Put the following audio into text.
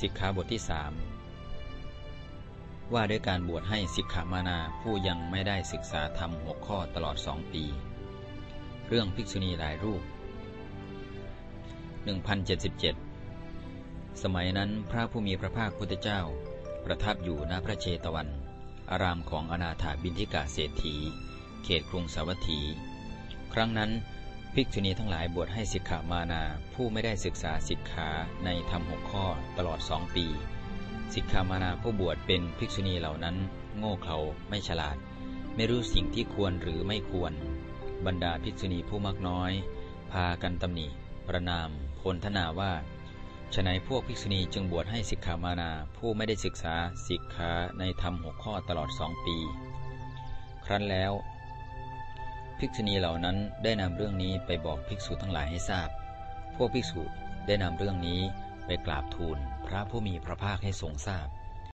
สิกขาบทที่สามว่าด้วยการบวชให้สิกขามานาผู้ยังไม่ได้ศึกษาธรรมหกข้อตลอดสองปี เรื่องภิกษุณีหลายรูป 1077 สมัยนั้นพระผู้มีพระภาคพุทธเจ้า ประทับอยู่ณพระเชตวัน อารามของอนาถาบินทิกาเศรษฐี เขตกรุงสาวัตถี ครั้งนั้น ภิกษุณีทั้งหลายบวชให้สิกขามานา ผู้ไม่ได้ศึกษาสิกขาในธรรมหกข้อตลอดสองปี สิกขามานาผู้บวชเป็นภิกษุณีเหล่านั้น โง่เขลาไม่ฉลาด ไม่รู้สิ่งที่ควรหรือไม่ควร บรรดาภิกษุณีผู้มักน้อย พากันตำหนิ ประนามพลทนาว่าฉนัยพวกภิกษุณีจึงบวชให้สิกขามานา ผู้ไม่ได้ศึกษาสิกขาในธรรมหกข้อตลอดสองปี ครั้นแล้ว ภิกษุณีเหล่านั้นได้นำเรื่องนี้ไปบอกภิกษุทั้งหลายให้ทราบ พวกภิกษุได้นำเรื่องนี้ไปกราบทูลพระผู้มีพระภาคให้ทรงทราบ